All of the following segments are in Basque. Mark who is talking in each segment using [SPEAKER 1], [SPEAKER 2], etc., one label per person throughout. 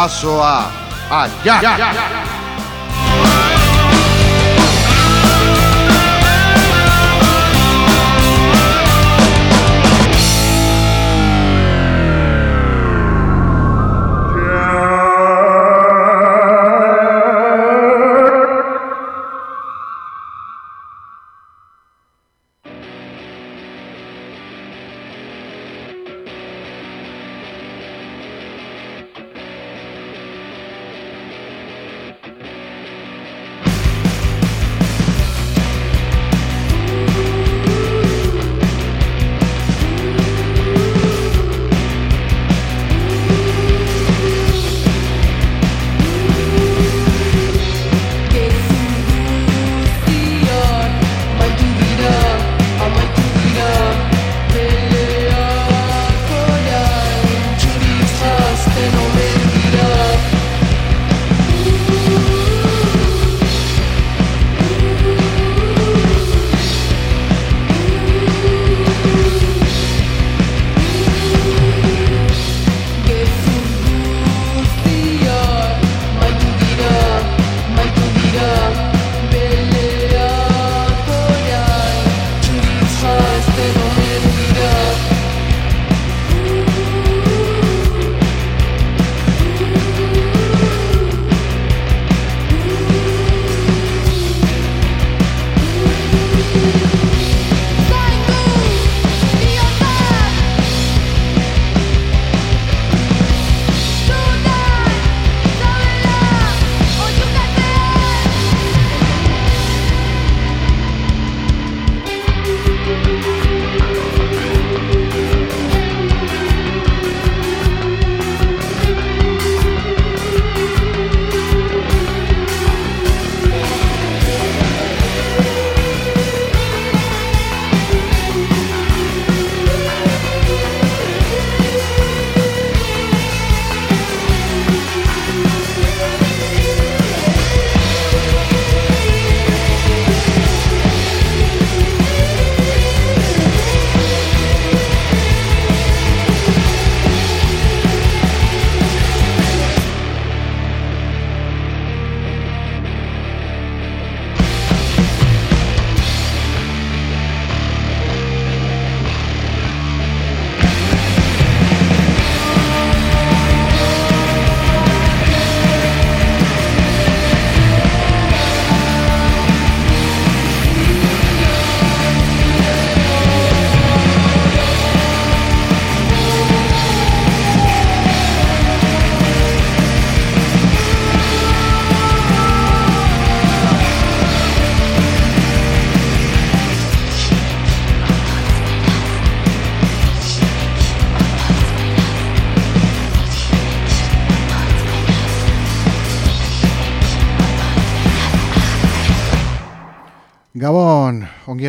[SPEAKER 1] bidazoa Aia!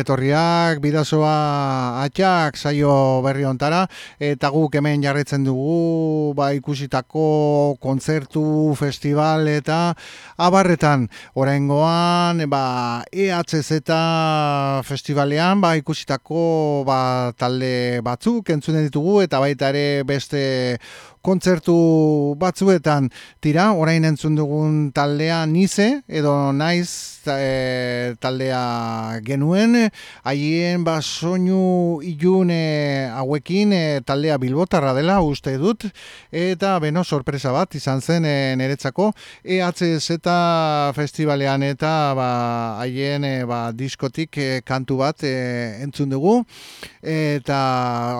[SPEAKER 1] Ongietorriak, bidazoa atxak, saio berri ontara, eta guk hemen jarretzen dugu, ba, ikusitako kontzertu, festival, eta abarretan, oraingoan, ba, EHZ festivalean, ba, ikusitako, ba, talde batzuk, entzune ditugu, eta baita ere beste kontzertu batzuetan tira, orain entzun dugun taldea nize, edo naiz e, taldea genuen, haien ba soinu ilune hauekin e, taldea bilbotarra dela uste dut, eta beno sorpresa bat izan zen e, niretzako, EHZ festivalean eta ba, haien e, ba, diskotik e, kantu bat e, entzun dugu, eta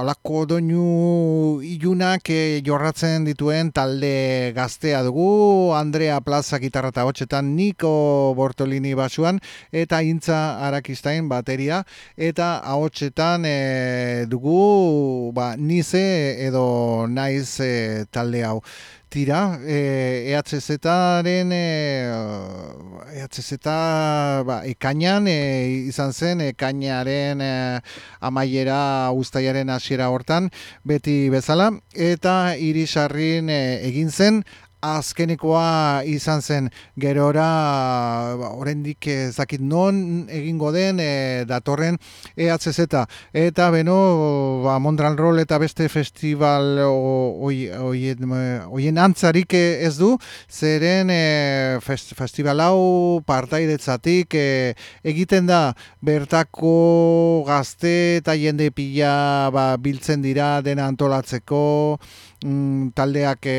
[SPEAKER 1] alako doinu ilunak e, jorra dituen talde gaztea dugu, Andrea Plaza gitarra eta hotxetan, Niko Bortolini basuan, eta Intza Arakistain bateria, eta hotxetan e, dugu ba, nize edo naiz e, talde hau tira, e, EHZ-aren e, EHZ ba, ekainan e, izan zen, ekainaren e, amaiera ustaiaren hasiera hortan, beti bezala, eta irisarrin e, egin zen, azkenekoa izan zen. Gerora ba, oraindik ezakit non egingo den e, datorren EHZ eta beno ba, Mondral Roll eta beste festival hoien antzarik ez du. Zeren e, festival hau partaidetzatik e, egiten da. Bertako gazte eta jende pila ba, biltzen dira dena antolatzeko mm, taldeak e,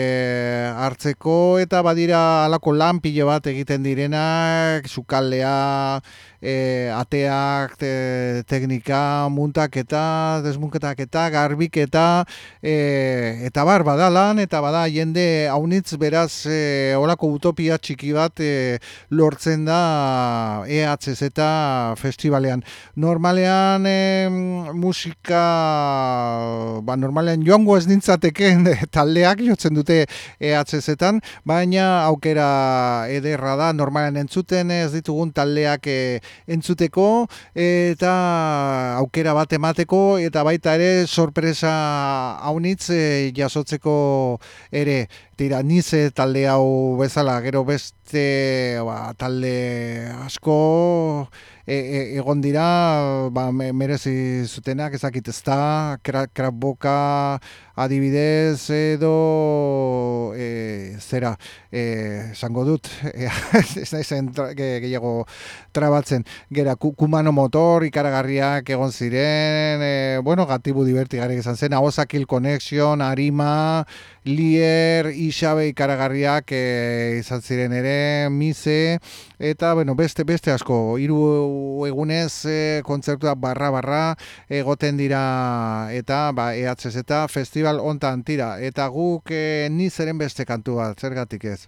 [SPEAKER 1] hartzeko eta badira alako lan pilo bat egiten direnak, sukaldea, e, ateak, te, teknika, muntak eta desmunketak eta garbik eta e, eta bar badalan eta bada jende haunitz beraz e, olako utopia txiki bat e, lortzen da EHZ eta festivalean. Normalean e, musika ba, normalean joango ez nintzateken taldeak jotzen dute EHZ-etan, baina aukera ederra da normalean entzuten ez ditugun taldeak e, entzuteko eta aukera bat emateko eta baita ere sorpresa haunitz e, jasotzeko ere. Tira nize talde hau bezala gero beste ba, talde asko e, e, egon dira ba, merezi zutenak ezakit ez da krab boka adibidez edo e, zera esango dut ez da izen gehiago trabatzen. Gera kumano motor ikaragarriak egon ziren e, bueno gatibu divertigarek izan zen Aosakil Connection, Arima Lier, Isabe ikaragarriak e, izan ziren ere, Mise, eta bueno, beste beste asko, hiru egunez e, kontzertua barra-barra egoten dira eta ba, EHZ eta festival ontan tira, eta guk e, nizeren beste kantu bat, zergatik ez.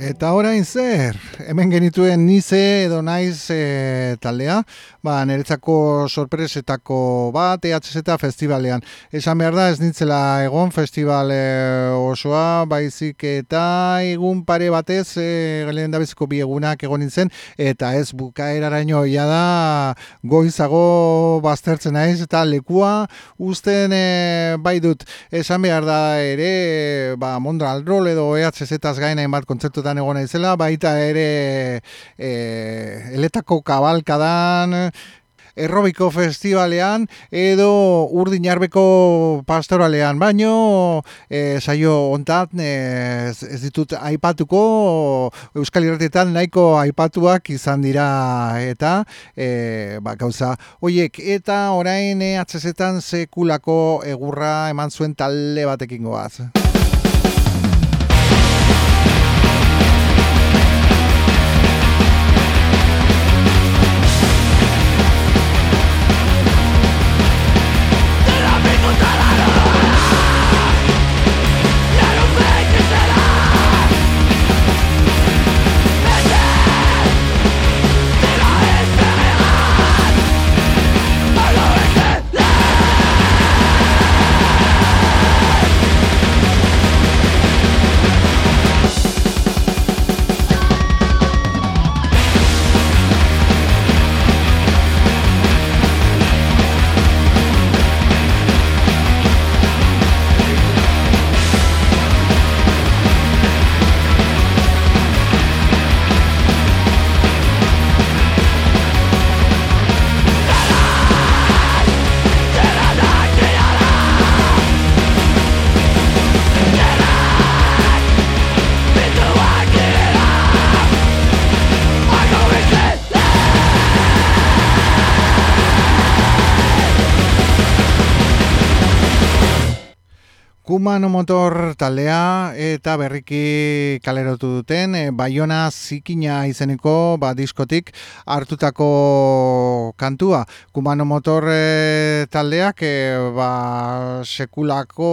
[SPEAKER 1] Eta orain zer, hemen genituen nize edo naiz e, taldea, ba, niretzako sorpresetako bat EHZ festivalean. Esan behar da ez nintzela egon festivale osoa, baizik eta egun pare batez, e, galen da beziko bi egunak egon nintzen, eta ez bukaeraraino ia da goizago baztertzen naiz, eta lekua usten e, bai dut. Esan behar da ere, ba, Mondral Roll edo EHZ eta gainain bat kontzertutan egon egona izela, baita ere e, eletako kabalkadan, errobiko festivalean edo urdinarbeko pastoralean, baino e, saio ontat e, ez, ditut aipatuko Euskal Irratietan nahiko aipatuak izan dira eta e, ba, gauza hoiek eta orain e, atzesetan sekulako egurra eman zuen talde batekin goaz. Kumano motor taldea eta berriki kalerotu duten e, Baiona zikina izeneko ba, diskotik hartutako kantua. Kumano motor e, taldeak e, ba, sekulako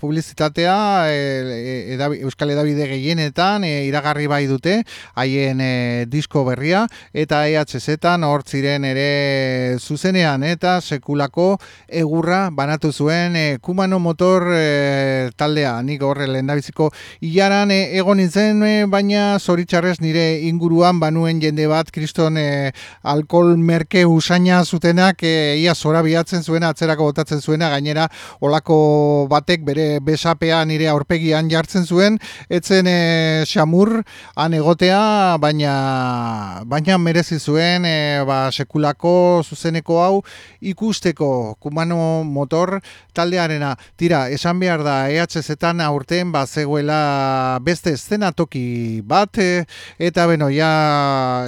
[SPEAKER 1] publizitatea e, Euskal Edabide gehienetan e, iragarri bai dute haien e, disko berria eta EHZ-etan hor ziren ere zuzenean eta sekulako egurra banatu zuen e, Kumano motor motor e, taldea, nik horre lehen da biziko iaran e, egon nintzen, e, baina zoritxarrez nire inguruan banuen jende bat, kriston e, alkohol merke usaina zutenak, e, ia zora bihatzen zuena, atzerako botatzen zuena, gainera olako batek bere besapea nire aurpegian jartzen zuen, etzen e, xamur han egotea, baina baina merezi zuen e, ba, sekulako zuzeneko hau ikusteko kumano motor taldearena. Tira, esan behar da EHZ-etan aurten bat zegoela beste toki bat, e, eta beno, ja,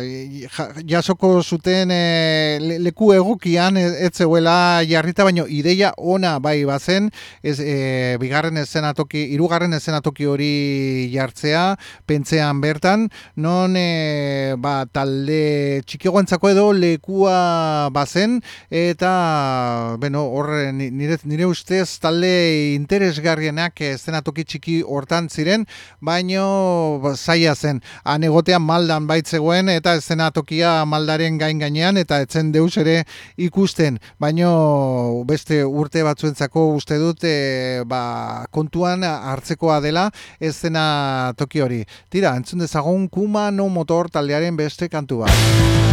[SPEAKER 1] jasoko zuten e, leku egokian ez zegoela jarrita, baino ideia ona bai bazen, ez, e, bigarren toki, irugarren toki hori jartzea, pentzean bertan, non e, ba, talde txikiagoentzako edo lekua bazen, eta, beno, horre, nire, nire ustez talde interesgarrienak toki txiki hortan ziren, baino zaila zen. Han egotean maldan baitzegoen eta tokia maldaren gain gainean eta etzen deus ere ikusten. Baino beste urte batzuentzako uste dut e, ba, kontuan hartzekoa dela zena toki hori. Tira, entzun dezagun kuma no motor taldearen beste kantu bat.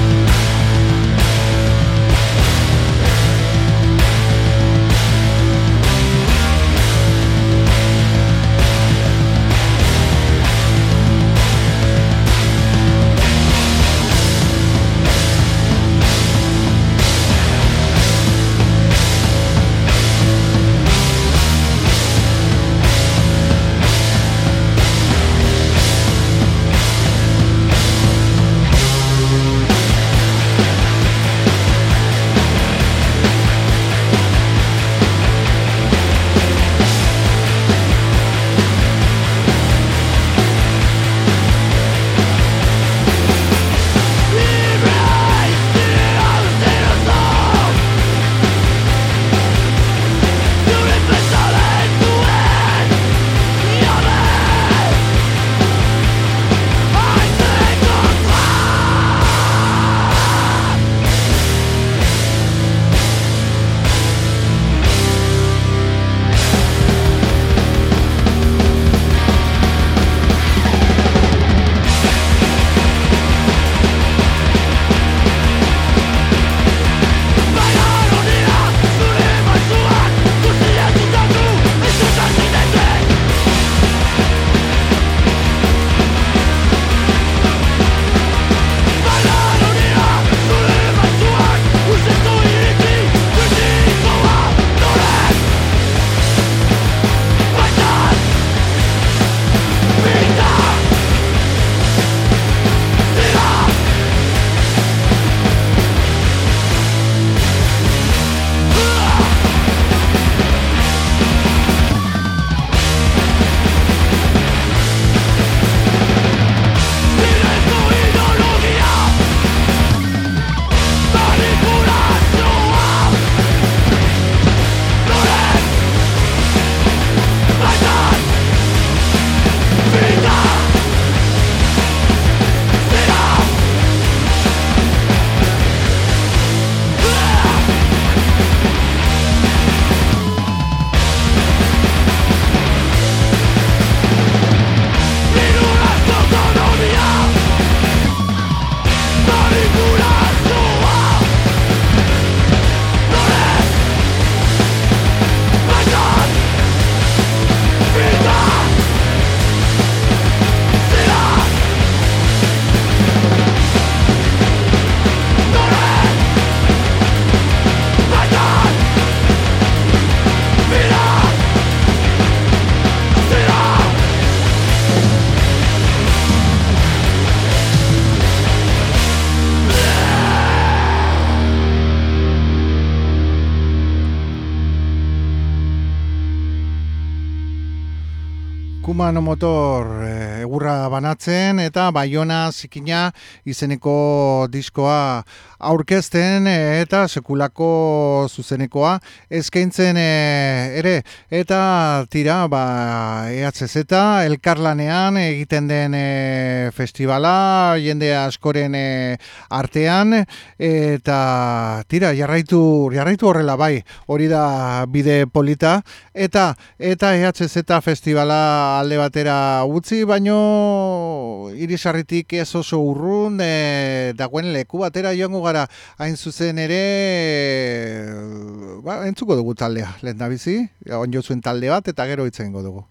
[SPEAKER 2] moto eta baiona zikina izeneko diskoa aurkezten eta sekulako zuzenekoa eskaintzen ere. Eta tira ba EHZ elkarlanean egiten den festivala jende askoren artean. Eta tira jarraitu jarraitu horrela bai hori da bide polita. Eta eta EHZ festivala alde batera utzi baino irisarritik ez oso urrun e, dagoen leku batera joango gara. Hain zuzen ere ba, entzuko dugu taldea lehen da bizi, on zuen talde bat eta gero itzen dugu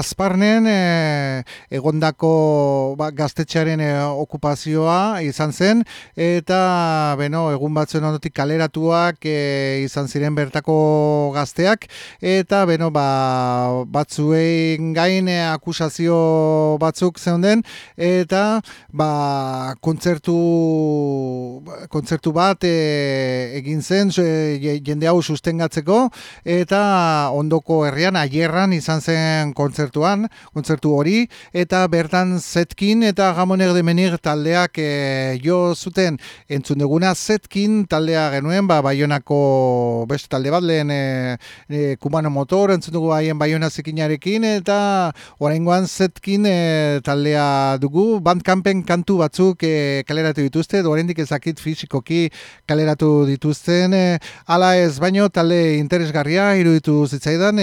[SPEAKER 2] azparnen e, egondako ba, gaztetxearen e, okupazioa izan zen, eta beno, egun batzuen ondotik kaleratuak e, izan ziren bertako gazteak, eta beno, ba, batzuen gain e, akusazio batzuk zeunden, eta ba, kontzertu, kontzertu bat e, egin zen, e, jende hau sustengatzeko, eta ondoko herrian, aierran izan
[SPEAKER 1] zen kontzertuan, kontzertu hori, eta bertan zetkin eta gamoner de menir taldeak e, jo zuten entzun duguna. Zetkin taldea genuen, ba, baionako beste talde bat lehen e, e, kumano motor, entzun dugu haien baiona zikinarekin, eta oraingoan zetkin e, taldea dugu, bandkampen kantu batzuk e, kaleratu dituzte, dorendik ezakit fizikoki kaleratu dituzten, e, ala ez baino talde interesgarria iruditu zitzaidan,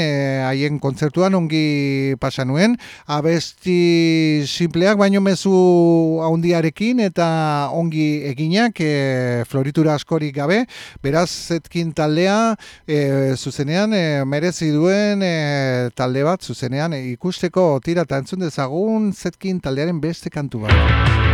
[SPEAKER 1] haien kontzertuan ongi pasa nuen, abesti simpleak baino mezu haundiarekin eta ongi eginak e, floritura askorik gabe, beraz zetkin taldea e, zuzenean e, merezi duen e, talde bat zuzenean e, ikusteko tira eta entzun dezagun zetkin taldearen beste kantu bat.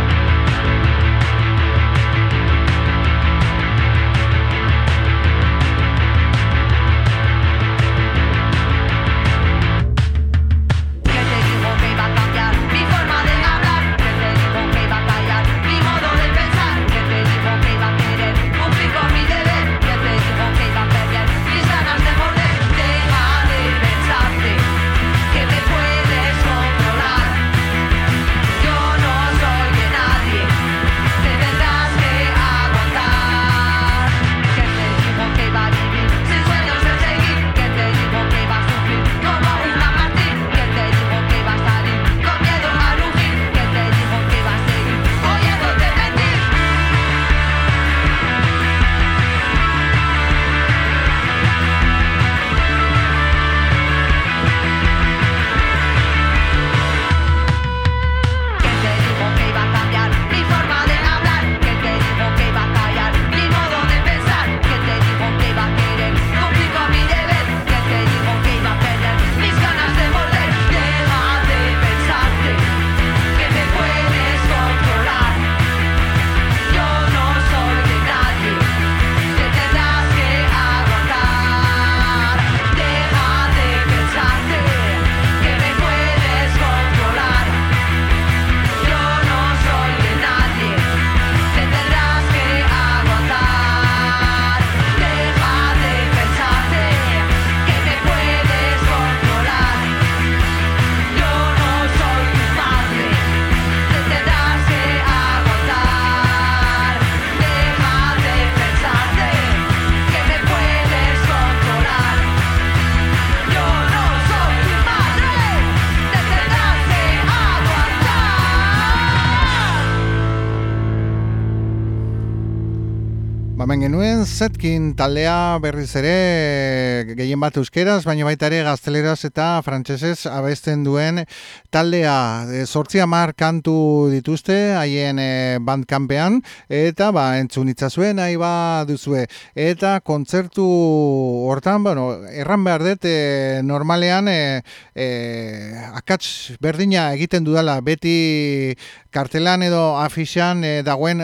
[SPEAKER 1] Zetkin taldea berriz ere gehien bat euskeraz, baina baita ere gazteleraz eta frantsesez abesten duen taldea. E, amar kantu dituzte haien e, bandkampean eta ba, entzun itzazuen nahi ba duzue. Eta kontzertu hortan, bueno, erran behar dut e, normalean e, e, akats berdina egiten dudala beti kartelan edo afixan e, dagoen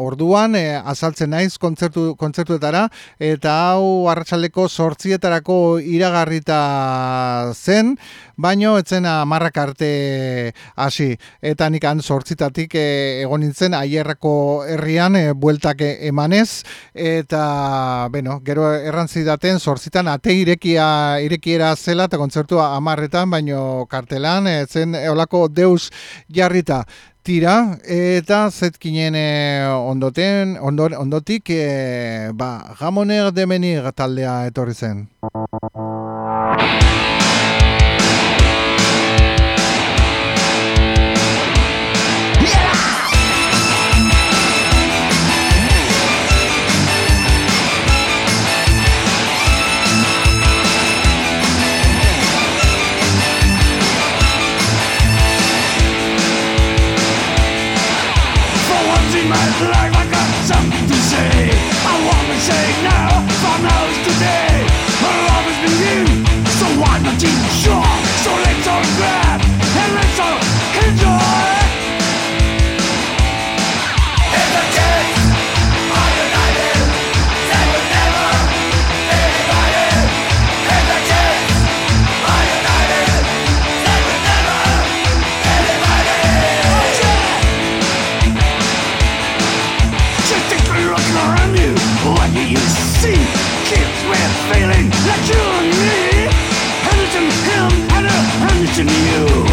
[SPEAKER 1] orduan e, azaltzen naiz kontzertu, kontzertu kontzertuetara eta hau arratsaldeko sortzietarako iragarrita zen, baino etzen amarrak arte hasi. Eta nik han sortzitatik e, egon nintzen aierrako herrian e, bueltak emanez, eta bueno, gero errantzi daten sortzitan ate irekia, irekiera zela eta kontzertua amarretan, baino kartelan, etzen eolako deus jarrita tira eta zetkinen eh, ondoten ondotik e, ba Gamoner de Menir taldea etorri zen. What do you see? Kids we're failing like you and me. Hand him and I'll you.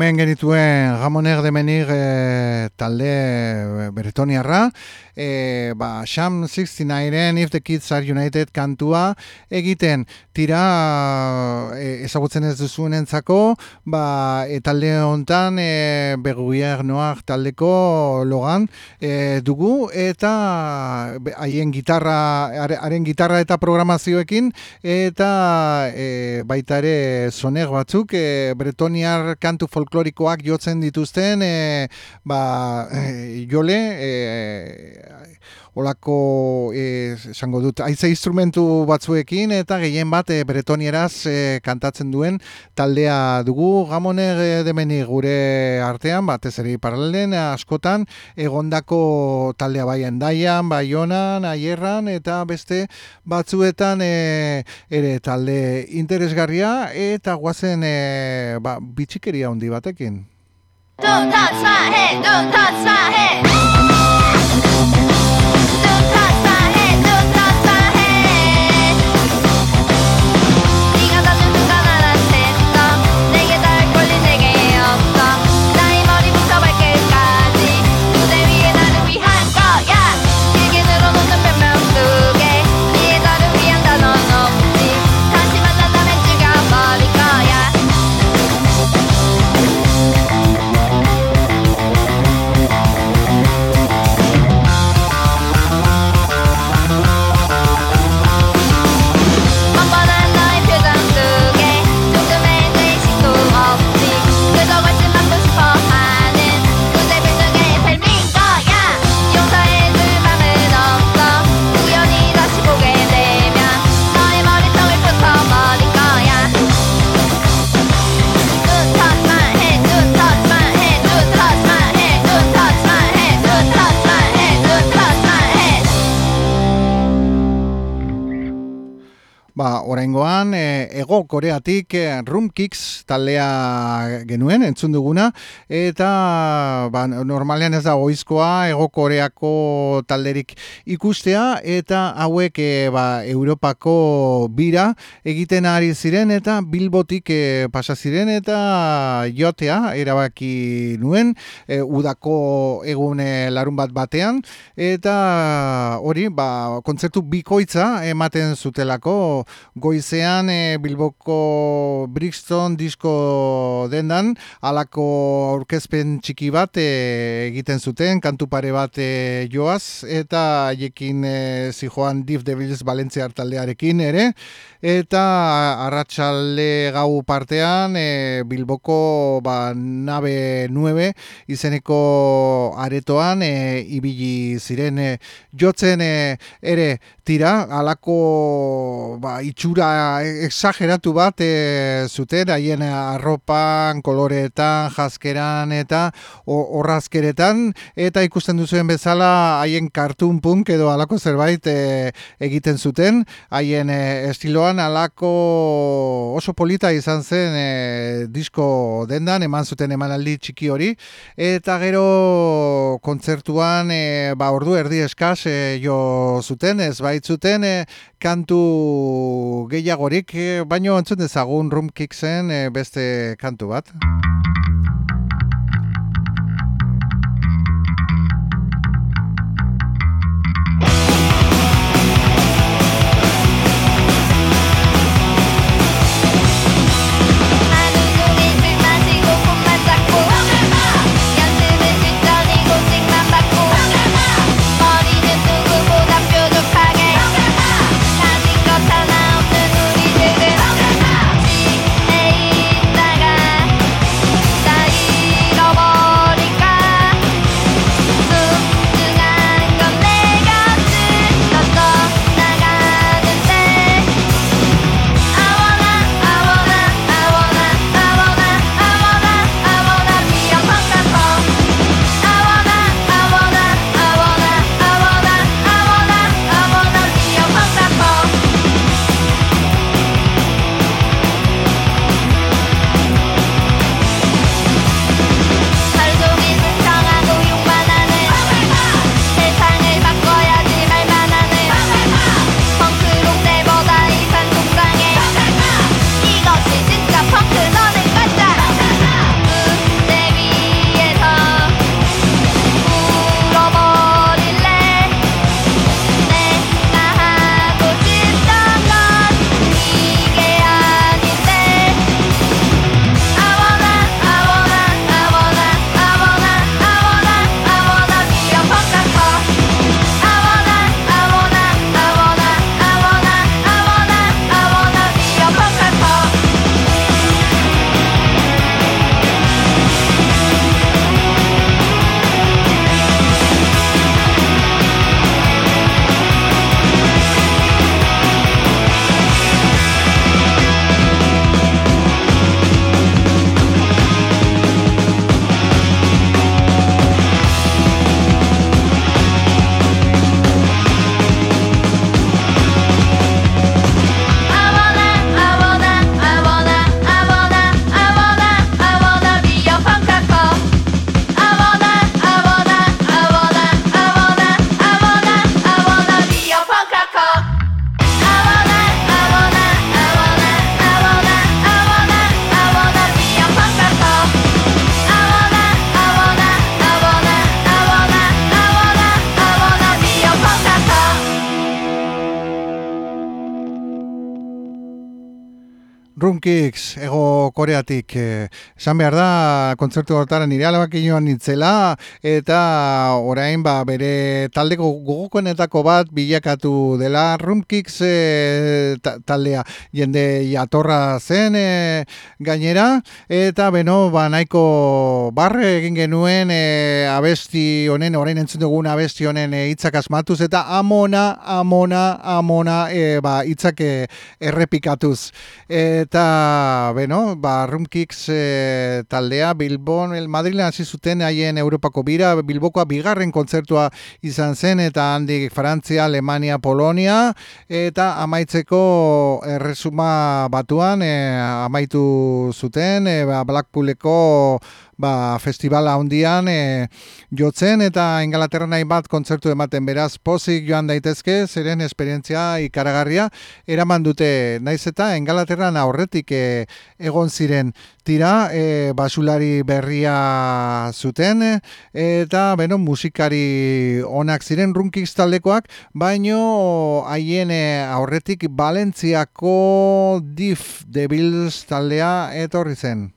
[SPEAKER 1] Hemen genituen Ramoner de Menir e, talde Bretoniarra, e, ba, Sham 69-en If the Kids Are United kantua egiten. Tira e, ezagutzen ez duzuen entzako, ba, e, talde hontan e, Beguier Noir taldeko logan e, dugu eta haien gitarra, haren gitarra eta programazioekin eta e, baita ere soner batzuk e, Bretoniar kantu folklorikoak jotzen dituzten e, ba, e, jole e, olako esango dut aize instrumentu batzuekin eta gehien bat e, bretonieraz e, kantatzen duen taldea dugu gamone demeni gure artean batez ere paralelen askotan egondako taldea bai endaian, bai honan, aierran eta beste batzuetan e, ere talde interesgarria eta guazen e, ba, bitxikeria handi batekin. Don't touch my head, don't touch my head. E, ego koreatik e, Room Kicks taldea genuen entzun duguna. Eta ba, normalean ez da oizkoa ego koreako talderik ikustea. Eta hauek e, ba, Europako bira egiten ari ziren eta bilbotik e, pasa ziren eta jotea erabaki nuen e, udako egune larun bat batean. Eta hori ba, kontzertu bikoitza ematen zutelako goizean e, Bilboko Brixton disko dendan alako aurkezpen txiki bat e, egiten zuten, kantu pare bat e, joaz eta haiekin e, zijoan Div Devils Valentzia taldearekin ere eta arratsalde gau partean e, Bilboko ba, nabe 9 izeneko aretoan e, ibili ziren e, jotzen e, ere tira alako ba, itxura exageratu bat e, zuten haien arropan, koloretan, jaskeran eta horrazkeretan eta ikusten duzuen bezala haien cartoon punk edo alako zerbait e, egiten zuten. Haien e, estiloan alako oso polita izan zen e, disko dendan eman zuten emanaldi txiki hori. Eta gero kontzertuan e, ba ordu erdi eskaz e, jo zuten ez baitzuten e, kantu gehiagorik, eh, baino entzun dezagun Roomkicksen eh, beste kantu bat. egos koreatik, eh, esan behar da, kontzertu hortara nire alabak inoan nintzela, eta orain ba, bere taldeko gogokoenetako bat bilakatu dela Runkix eh, taldea jende jatorra zen eh, gainera, eta beno, ba, nahiko barre egin genuen abesti honen, orain entzun dugun abesti honen hitzak asmatuz, eta amona, amona, amona, ba, hitzak errepikatuz. Eta, beno, ba, Rumkix e, taldea, Bilbon, el Madrilen hasi zuten haien Europako bira, Bilbokoa bigarren kontzertua izan zen, eta handik Frantzia, Alemania, Polonia, eta amaitzeko erresuma batuan, e, amaitu zuten, e, Blackpooleko ba, festivala handian e, jotzen eta Ingalaterra nahi bat kontzertu ematen beraz pozik joan daitezke, zeren esperientzia ikaragarria eraman dute naiz eta Ingalaterran aurretik e, egon ziren tira e, basulari berria zuten eta beno musikari onak ziren runkiz taldekoak baino haien e, aurretik Valentziako Dif Devils taldea etorri zen.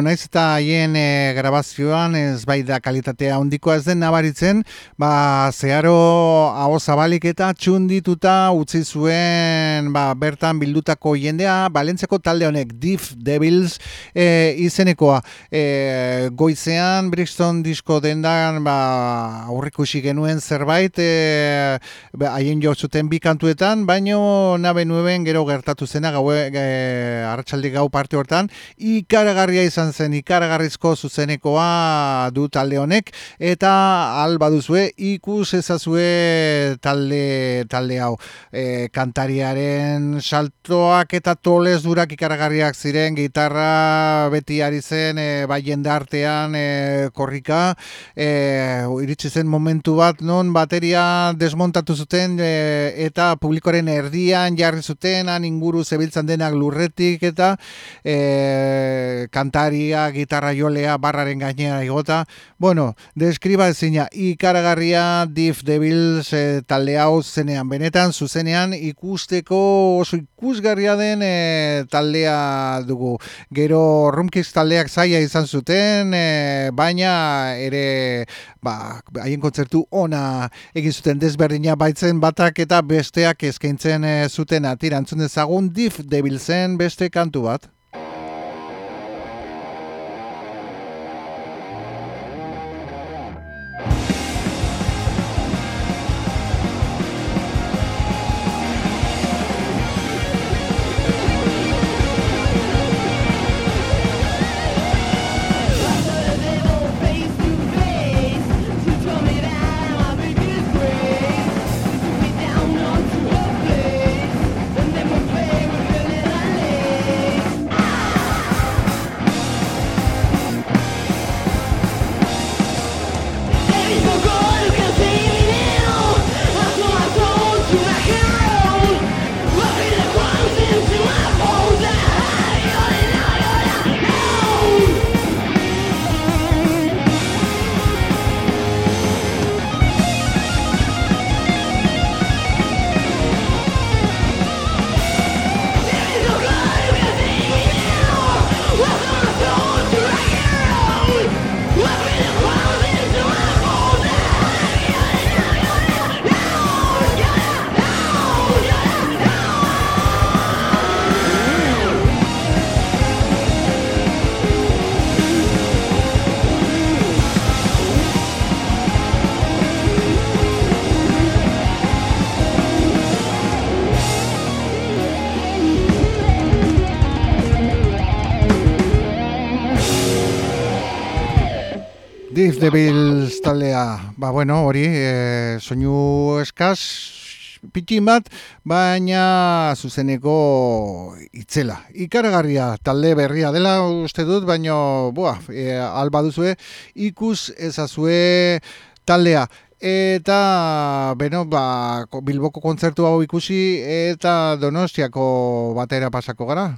[SPEAKER 1] Bueno, naiz eta haien e, grabazioan ez bai da kalitatea handikoa ez den nabaritzen, ba zeharo hau zabalik eta txundituta utzi zuen ba, bertan bildutako jendea, Balentzeko talde honek Diff Devils e, izenekoa. E, goizean Brixton disko dendan ba, aurrikusi genuen zerbait e, ba, haien jo zuten bi kantuetan, baino nabe nuen gero gertatu zena gau, e, gau parte hortan, ikaragarria izan zen ikaragarrizko zuzenekoa du talde honek eta al baduzue ikus ezazue talde talde hau. E, kantariaren saltoak eta tolez durak ikaragarriak ziren gitarra beti ari zen e, bai jendartean e, korrika. E, iritsi zen momentu bat non bateria desmontatu zuten e, eta publikoren erdian jarri zuten inguru zebiltzan denak lurretik eta e, kantaria, gitarra jolea, barraren gainera igota. Bueno, deskriba ezina, ikaragarria Diff Devils e, talde hau zenean, benetan, zuzenean ikusteko oso ikusgarria den e, taldea dugu. Gero Rumkix taldeak zaia izan zuten, e, baina ere ba, haien kontzertu ona egin zuten desberdina baitzen batak eta besteak eskaintzen e, zuten atirantzun dezagun Diff Devilsen beste kantu bat. Devils taldea, ba bueno, hori, e, soinu eskaz, pitin bat, baina zuzeneko itzela. Ikaragarria talde berria dela uste dut, baina boa, e, alba duzue, ikus ezazue taldea. Eta, beno, ba, Bilboko kontzertu hau ikusi eta Donostiako batera pasako gara.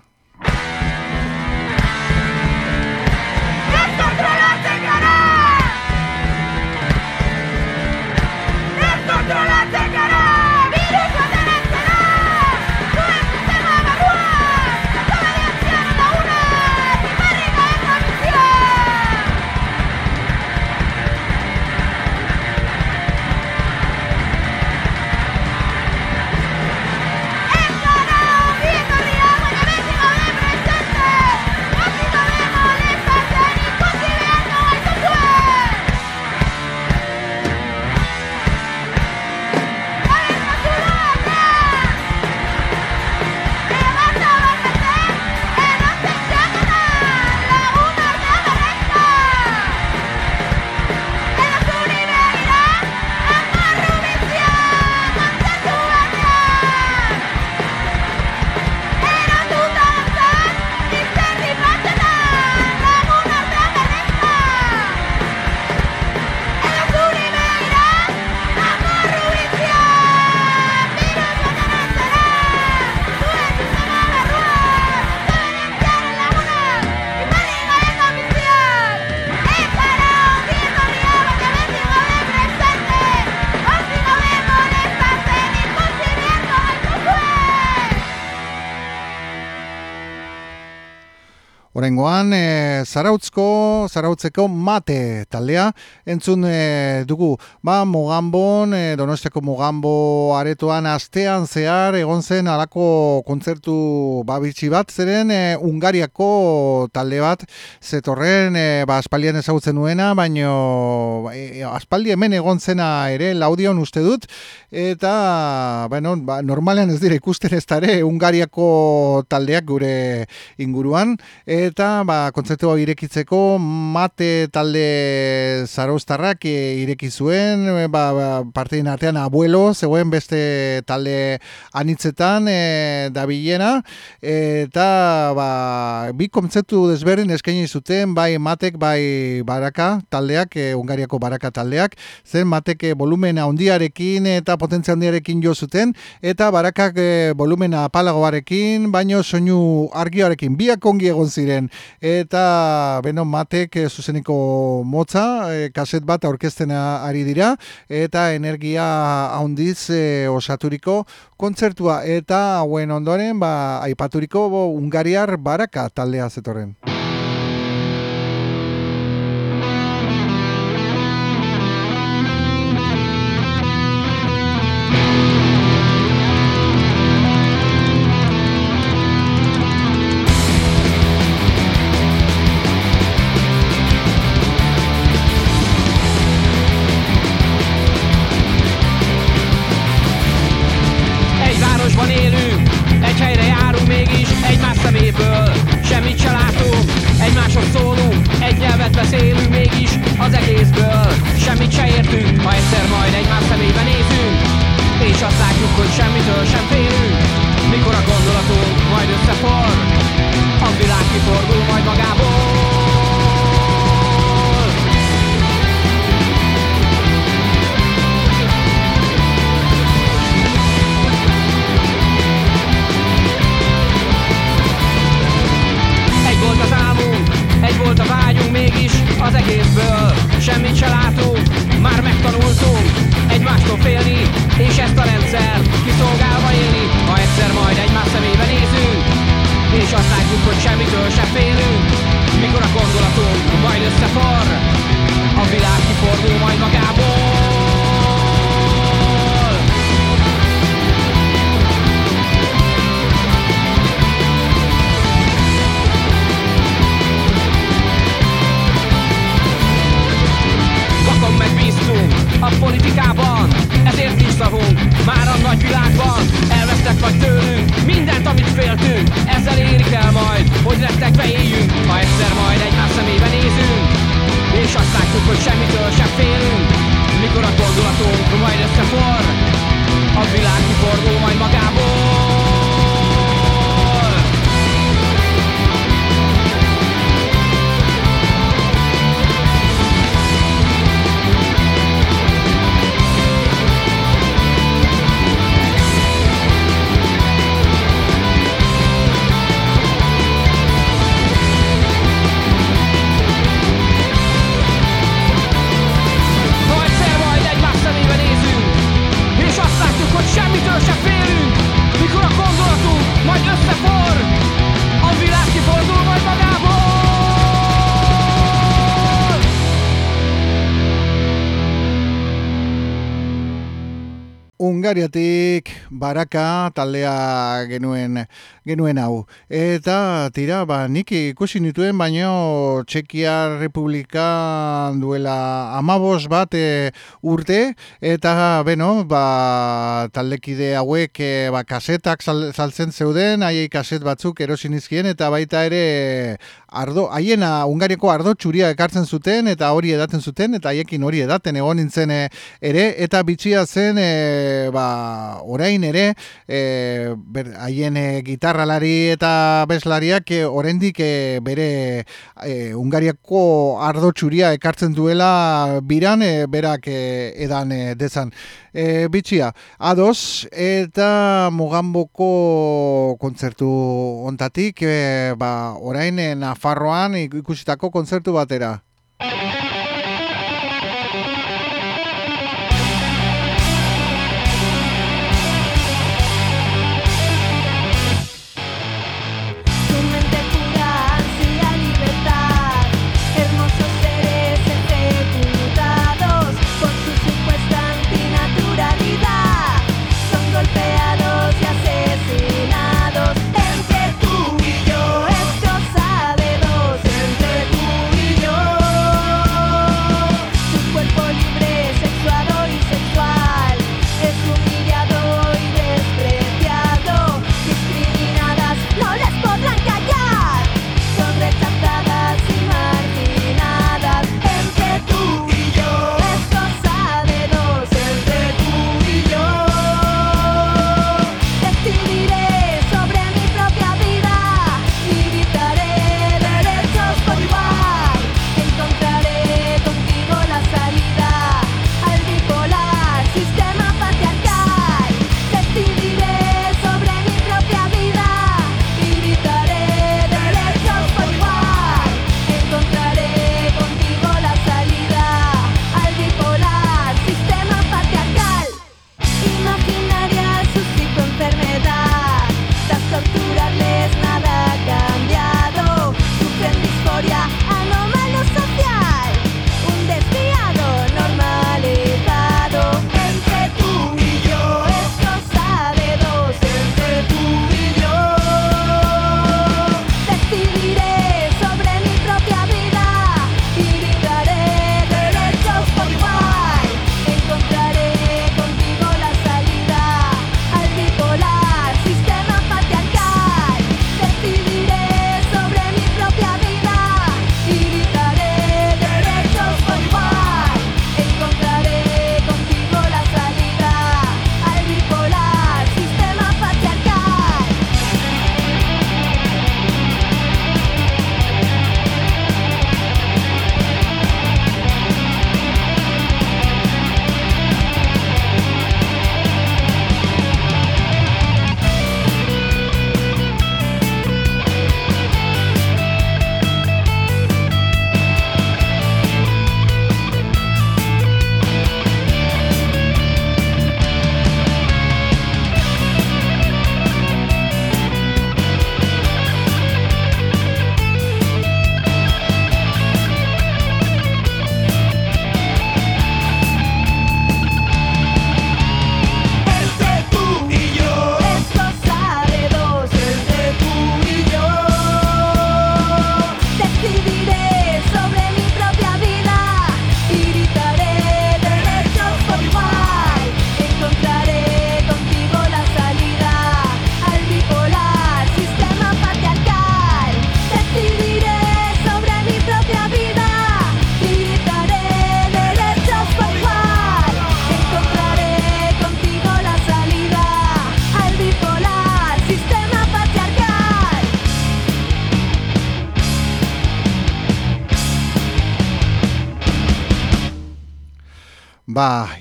[SPEAKER 1] Zarautzko, zarautzeko mate taldea, entzun e, dugu, ba, Mogambon, e, Donostiako Mogambo aretoan astean zehar, egon zen alako kontzertu babitsi bat, zeren e, Ungariako talde bat, zetorren, e, ba, aspaldian ezagutzen nuena, baino, e, aspaldi hemen egon zena ere, laudion uste dut, eta, bueno, ba, normalean ez dire ikusten ez dara, Ungariako taldeak gure inguruan, eta ba, kontzertu hau irekitzeko mate talde zaraustarrak e, ireki zuen, e, ba, ba, partein artean abuelo, zegoen beste talde anitzetan e, da bilena, eta ba, bi kontzertu desberdin eskaini zuten, bai matek, bai baraka taldeak, e, Ungariako baraka taldeak, zen matek e, volumena handiarekin eta potentzia handiarekin jo zuten, eta barakak e, volumena apalagoarekin, baino soinu argioarekin, biak ongi egon ziren, eta beno matek e, zuzeniko motza e, kaset bat aurkeztena ari dira eta energia handiz e, osaturiko kontzertua eta hauen ondoren ba aipaturiko bo, ungariar baraka taldea zetorren. Hungariatik baraka taldea genuen genuen hau. Eta tira, ba, nik ikusi nituen, baino Txekia Republika duela amabos bat e, urte, eta beno, ba, taldekide hauek e, ba, kasetak saltzen zeuden, haiei kaset batzuk erosin izkien, eta baita ere ardo, haiena Ungariako ardo txuria ekartzen zuten, eta hori edaten zuten, eta haiekin hori edaten egon nintzen e, ere, eta bitxia zen, e, ba, orain ere, e, haien e, gitarralari eta bezlariak e, oraindik e, bere e, Ungariako ardo txuria ekartzen duela biran, e, berak e, edan e, dezan. E, bitxia, ados, eta mugamboko kontzertu ontatik, e, ba, orain e, Nafarroan ikusitako kontzertu batera.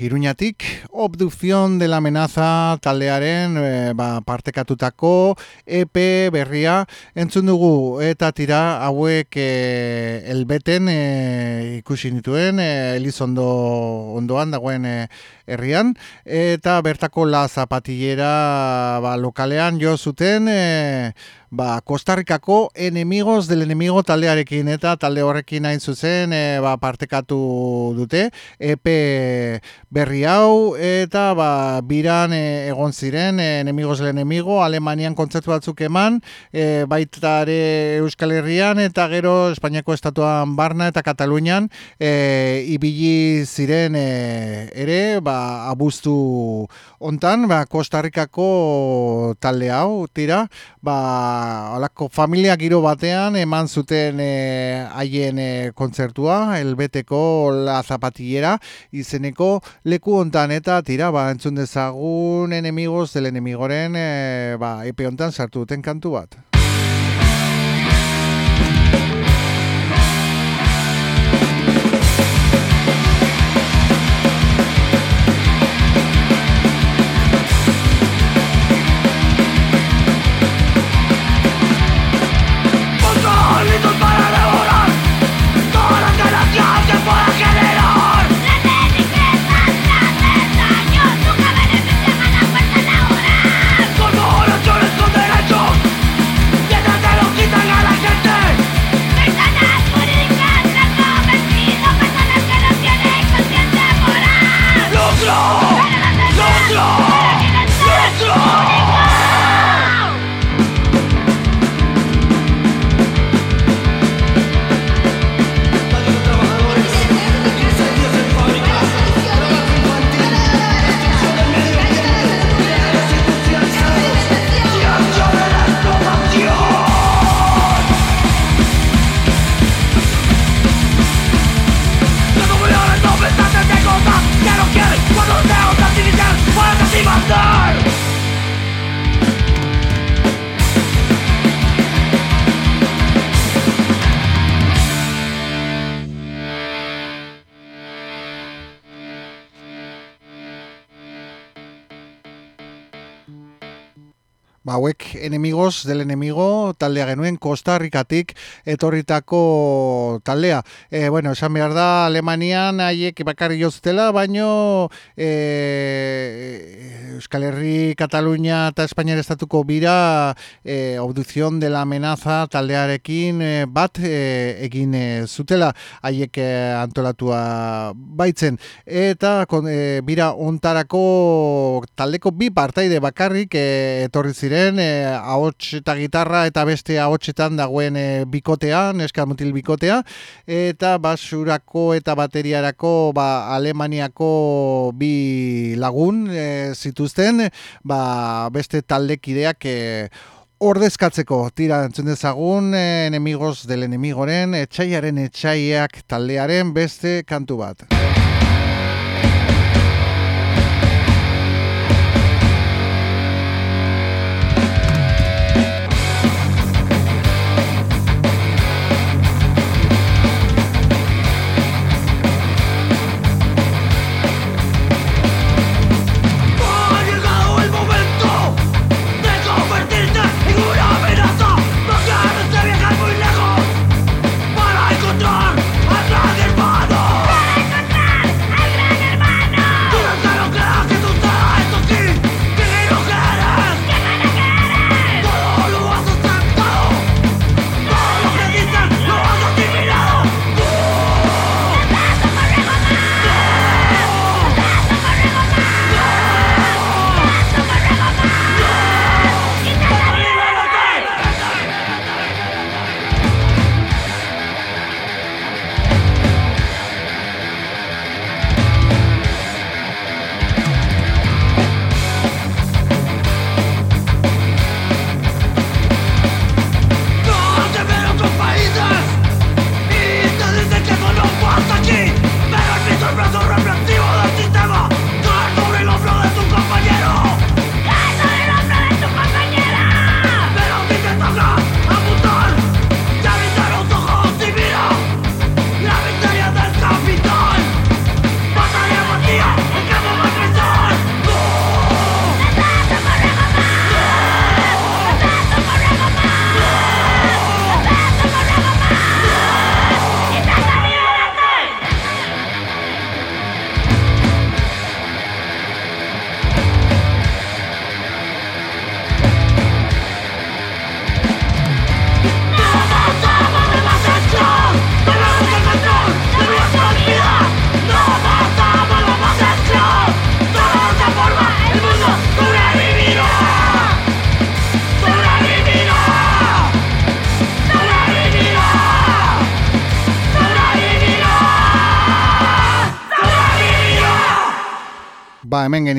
[SPEAKER 1] Iruñatik, obdukzion de la amenaza taldearen e, ba, partekatutako EP berria. Entzun dugu eta tira hauek e, elbeten e, ikusi nituen, e, elizondo ondoan dagoen e, herrian, eta bertako la zapatillera ba, lokalean jo zuten, e, ba, Kostarrikako enemigos del enemigo taldearekin. Eta talde horrekin hain zuzen e, ba, partekatu dute EP berri hau. Eta ba, biran e, egon ziren e, enemigos del enemigo. Alemanian kontzertu batzuk eman e, baita ere Euskal Herrian eta gero Espainiako estatuan Barna eta Katalunian e, ibili ziren e, ere ba, abuztu ontan ba, Kostarrikako talde hau tira ba, olako familia giro batean eman zuten eh, haien e, kontzertua, elbeteko la zapatillera, izeneko leku hontan eta tira, ba, entzun dezagun enemigos del enemigoren e, ba, epe hontan sartu duten kantu bat. Del enemigo taldea genuen Kostarrikatik etorritako taldea. E, bueno, esan behar da Alemanian haiek bakarri joztela, baino e, Euskal Herri, Katalunia eta Espainiar Estatuko bira e, obduzion de la amenaza taldearekin e, bat e, egin e, zutela haiek e, antolatua baitzen. Eta e, bira ontarako taldeko bi partaide bakarrik e, etorri ziren e, ahots eta gitarra eta beste ahotsetan dagoen e, bikotea, neska mutil bikotea eta basurako eta bateriarako ba, Alemaniako bi lagun e, zituzten ba, beste taldekideak e, ordezkatzeko tira entzun dezagun enemigos del enemigoren etxaiaren etxaiak taldearen beste kantu bat.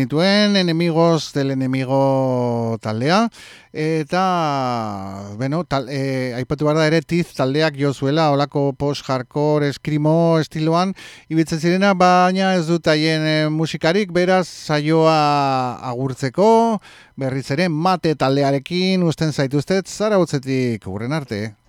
[SPEAKER 1] Genituen, enemigos del enemigo taldea, eta, bueno, tal, e, aipatu behar da ere, tiz taldeak jo zuela, olako post-hardcore, eskrimo estiloan, ibitzen zirena, baina ez dut haien e, musikarik, beraz, saioa agurtzeko, berriz ere, mate taldearekin, usten zaituztet, zara utzetik, urren arte.